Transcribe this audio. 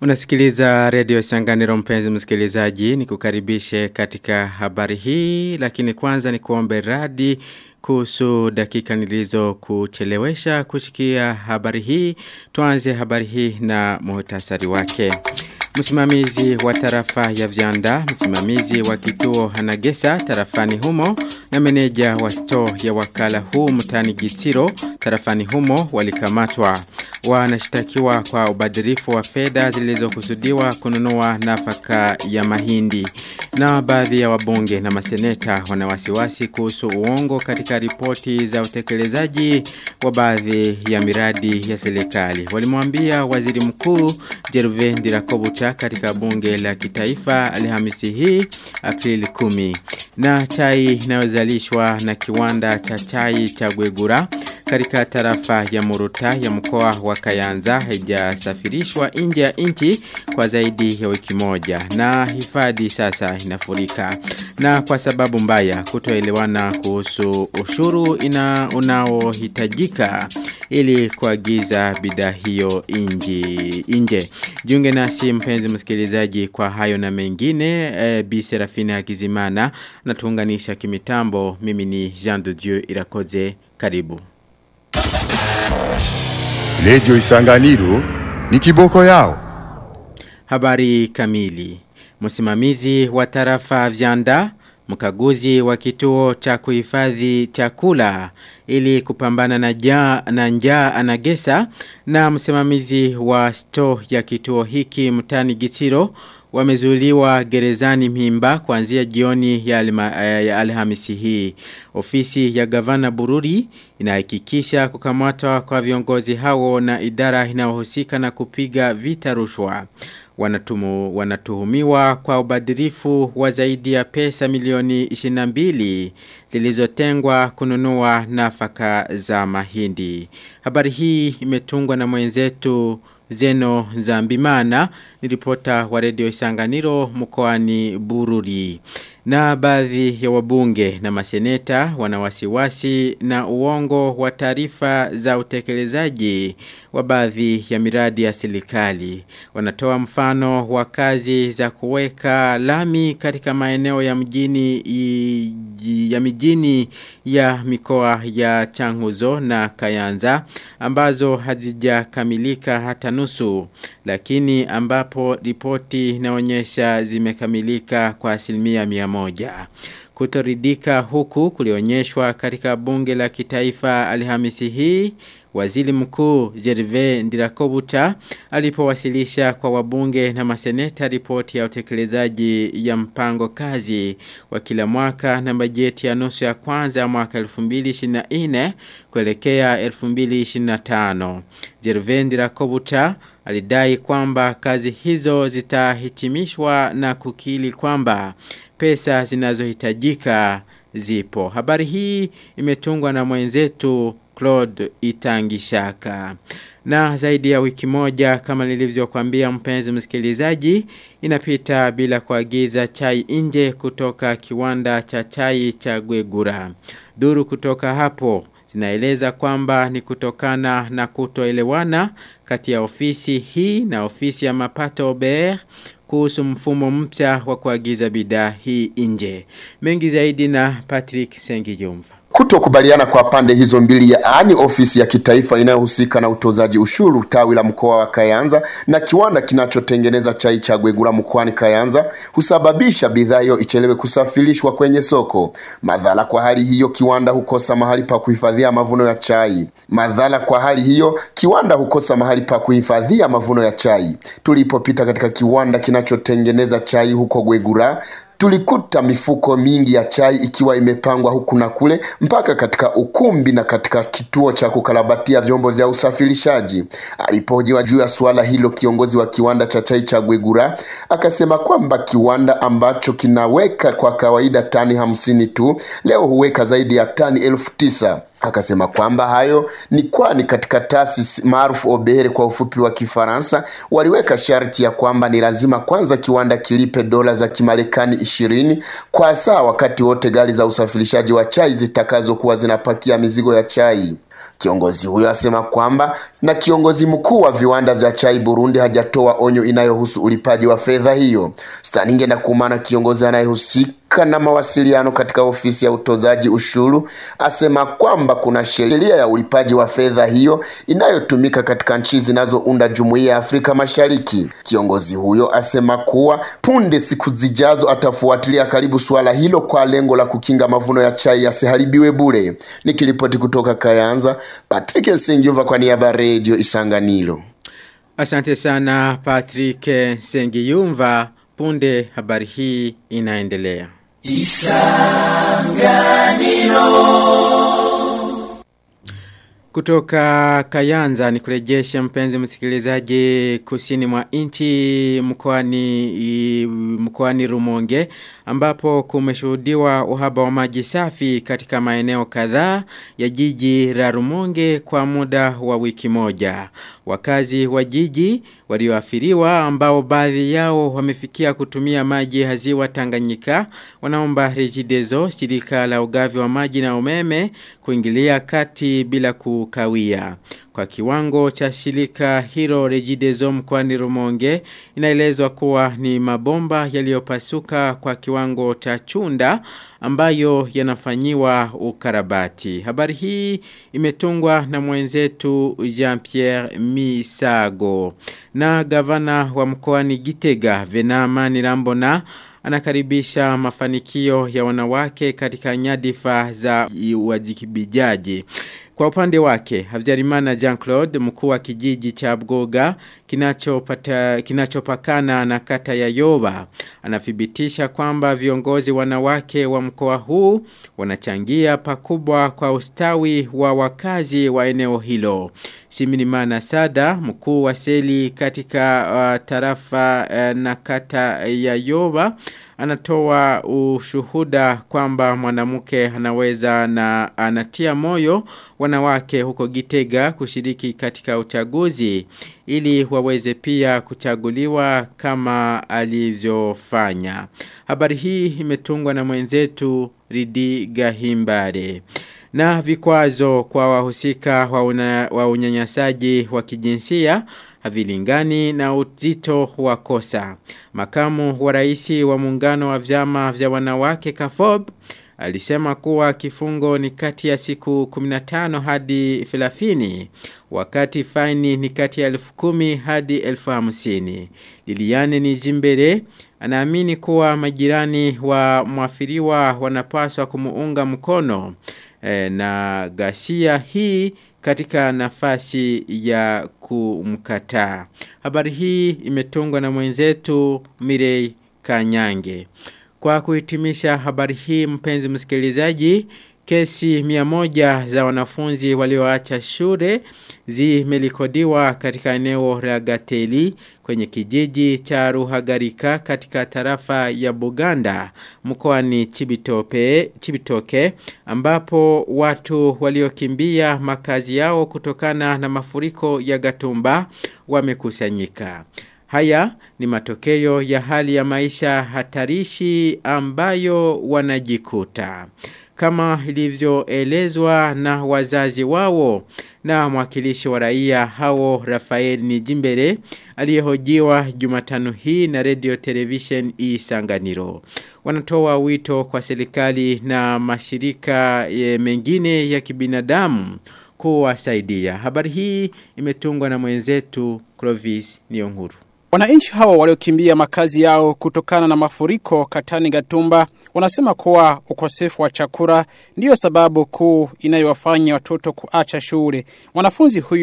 Unasikiliza redio Sanganiro mpenzi msikilizaji ni kukaribishe katika habari hii lakini kwanza ni kuombe radi kuhusu dakika nilizo kuchelewesha kushikia habari hii tuanze habari hii na muhtasari wake. Msimamizi wa tarafa ya Vyanda, msimamizi wa kituo Hanagesa tarafani humo na meneja wa store ya wakala huu mtani Gitiro tarafani humo walikamatwa. Wanashtakiwa kwa ubadirifu wa fedha zilizokusudiwa kununua nafaka ya mahindi. Na baadhi ya wabunge na maseneta wanawasiwasi kuhusu uongo katika ripoti za utekelezaji wa baadhi ya miradi ya serikali. Walimwambia waziri mkuu Jerve Ndirakobucha katika bunge la kitaifa Alhamisi hii Aprili 10. Na chai inayozalishwa na kiwanda cha chai cha Gwegura katika tarafa ya Muruta ya mkoa wa Kayanza haijasafirishwa nje ya nchi kwa zaidi ya wiki moja na hifadhi sasa inafurika. Na kwa sababu mbaya kutoelewana kuhusu ushuru ina unaohitajika ili kuagiza bidhaa hiyo inji nje. Jiunge nasi mpenzi msikilizaji kwa hayo na mengine e, Bi Serafina Hakizimana natuunganisha kimitambo. Mimi ni Jean de Dieu Irakoze. Karibu Lejo Isanganiro ni kiboko yao. Habari kamili. Msimamizi wa tarafa Vyanda, mkaguzi wa kituo cha kuhifadhi chakula ili kupambana na njaa na njaa anagesa na msimamizi wa store ya kituo hiki mtani gitiro wamezuliwa gerezani mimba kuanzia jioni ya, alima, ya alhamisi hii. Ofisi ya gavana Bururi inahakikisha kukamatwa kwa viongozi hao na idara inayohusika na kupiga vita rushwa. Wanatumu, wanatuhumiwa kwa ubadirifu wa zaidi ya pesa milioni 22 zilizotengwa kununua nafaka za mahindi. Habari hii imetungwa na mwenzetu Zeno Zambimana ni ripota wa redio Isanganiro mkoani Bururi. Na baadhi ya wabunge na maseneta wanawasiwasi na uongo wa taarifa za utekelezaji wa baadhi ya miradi ya serikali. Wanatoa mfano wa kazi za kuweka lami katika maeneo ya mjini ya mijini ya mikoa ya Changuzo na Kayanza ambazo hazijakamilika hata nusu lakini ambapo ripoti inaonyesha zimekamilika kwa asilimia mia moja. Kutoridika huku kulionyeshwa katika bunge la kitaifa Alhamisi hii Waziri mkuu Jerve Ndirakobuta alipowasilisha kwa wabunge na maseneta ripoti ya utekelezaji ya mpango kazi wa kila mwaka na bajeti ya nusu ya kwanza mwaka 2024 kuelekea 2025. Jerve Ndirakobuta alidai kwamba kazi hizo zitahitimishwa na kukili kwamba pesa zinazohitajika zipo. Habari hii imetungwa na mwenzetu Claude Itangishaka. Na zaidi ya wiki moja kama nilivyokuambia mpenzi msikilizaji inapita bila kuagiza chai nje kutoka kiwanda cha chai cha Gwegura. Duru kutoka hapo zinaeleza kwamba ni kutokana na kutoelewana kati ya ofisi hii na ofisi ya mapato OBR kuhusu mfumo mpya wa kuagiza bidhaa hii nje. Mengi zaidi na Patrick Sengijumva. Kutokubaliana kwa pande hizo mbili yaani ofisi ya kitaifa inayohusika na utozaji ushuru tawi la mkoa wa Kayanza na kiwanda kinachotengeneza chai cha Gwegura mkoani Kayanza husababisha bidhaa hiyo ichelewe kusafirishwa kwenye soko. Madhara kwa hali hiyo, kiwanda hukosa mahali pa kuhifadhia mavuno ya chai. Madhara kwa hali hiyo, kiwanda hukosa mahali pa kuhifadhia mavuno ya chai. Tulipopita katika kiwanda kinachotengeneza chai huko Gwegura tulikuta mifuko mingi ya chai ikiwa imepangwa huku na kule mpaka katika ukumbi na katika kituo cha kukarabatia vyombo vya usafirishaji. Alipohojiwa juu ya suala hilo, kiongozi wa kiwanda cha chai cha Gwegura akasema kwamba kiwanda ambacho kinaweka kwa kawaida tani hamsini tu leo huweka zaidi ya tani elfu tisa. Akasema kwamba hayo ni kwani katika taasisi maarufu Obere kwa ufupi wa Kifaransa waliweka sharti ya kwamba ni lazima kwanza kiwanda kilipe dola za Kimarekani ishirini kwa saa wakati wote gari za usafirishaji wa chai zitakazokuwa zinapakia mizigo ya chai. Kiongozi huyo asema kwamba na kiongozi mkuu wa viwanda vya chai Burundi hajatoa onyo inayohusu ulipaji wa fedha hiyo. Staninge na Kumana, kiongozi anayehusika na mawasiliano katika ofisi ya utozaji ushuru, asema kwamba kuna sheria ya ulipaji wa fedha hiyo inayotumika katika nchi zinazounda Jumuiya ya Afrika Mashariki. Kiongozi huyo asema kuwa punde siku zijazo atafuatilia karibu suala hilo kwa lengo la kukinga mavuno ya chai yasiharibiwe bure. Nikiripoti kutoka Kayanza, Patrick Nsengiuva kwa niaba Radio Isanganiro. Asante sana Patrick Sengiyumva. Punde habari hii inaendelea. Kutoka Kayanza ni kurejesha mpenzi msikilizaji kusini mwa nchi mkoani mkoani Rumonge ambapo kumeshuhudiwa uhaba wa maji safi katika maeneo kadhaa ya jiji la Rumonge kwa muda wa wiki moja. Wakazi wa jiji walioathiriwa ambao baadhi yao wamefikia kutumia maji ya ziwa Tanganyika wanaomba Rejidezo, shirika la ugavi wa maji na umeme kuingilia kati bila kukawia. Kwa kiwango cha shirika hilo Rejidezo mkoani Rumonge inaelezwa kuwa ni mabomba yaliyopasuka kwa kiwango cha chunda ambayo yanafanyiwa ukarabati. Habari hii imetungwa na mwenzetu Jean-Pierre Misago. Na gavana wa mkoani Gitega Venama Nirambona anakaribisha mafanikio ya wanawake katika nyadifa za uwajikibijaji. Kwa upande wake, Havjarimana Jean-Claude mkuu wa kijiji cha Bgoga kinachopakana na kata ya Yoba anathibitisha kwamba viongozi wanawake wa mkoa huu wanachangia pakubwa kwa ustawi wa wakazi wa eneo hilo. Shiminimana Sada mkuu wa seli katika uh, tarafa uh, na kata ya Yoba anatoa ushuhuda kwamba mwanamke anaweza na anatia moyo wanawake huko Gitega kushiriki katika uchaguzi ili waweze pia kuchaguliwa kama alivyofanya. Habari hii imetungwa na mwenzetu Ridi Gahimbare. Na vikwazo kwa wahusika wa, wa unyanyasaji wa kijinsia havilingani na uzito wa kosa. Makamu wa rais wa muungano wa vyama vya wanawake Kafob alisema kuwa kifungo ni kati ya siku 15 hadi 30 wakati faini ni kati ya elfu kumi hadi elfu hamsini. Liliane ni jimbere anaamini kuwa majirani wa mwafiriwa wanapaswa kumuunga mkono e, na gasia hii katika nafasi ya kumkataa. Habari hii imetungwa na mwenzetu Mirei Kanyange. Kwa kuhitimisha habari hii mpenzi msikilizaji, kesi mia moja za wanafunzi walioacha shule zimelikodiwa katika eneo la Gateli kwenye kijiji cha Ruhagarika katika tarafa ya Buganda mkoani Chibitope Chibitoke ambapo watu waliokimbia makazi yao kutokana na mafuriko ya Gatumba wamekusanyika. Haya ni matokeo ya hali ya maisha hatarishi ambayo wanajikuta. Kama ilivyoelezwa na wazazi wao na mwakilishi wa raia hao Rafael Nijimbere aliyehojiwa Jumatano hii na Radio Television Isanganiro. Wanatoa wito kwa serikali na mashirika e, mengine ya kibinadamu kuwasaidia. Habari hii imetungwa na mwenzetu Clovis Nionguru. Wananchi hawa waliokimbia makazi yao kutokana na mafuriko Katani Gatumba wanasema kuwa ukosefu wa chakula ndiyo sababu kuu inayowafanya watoto kuacha shule. Mwanafunzi huyu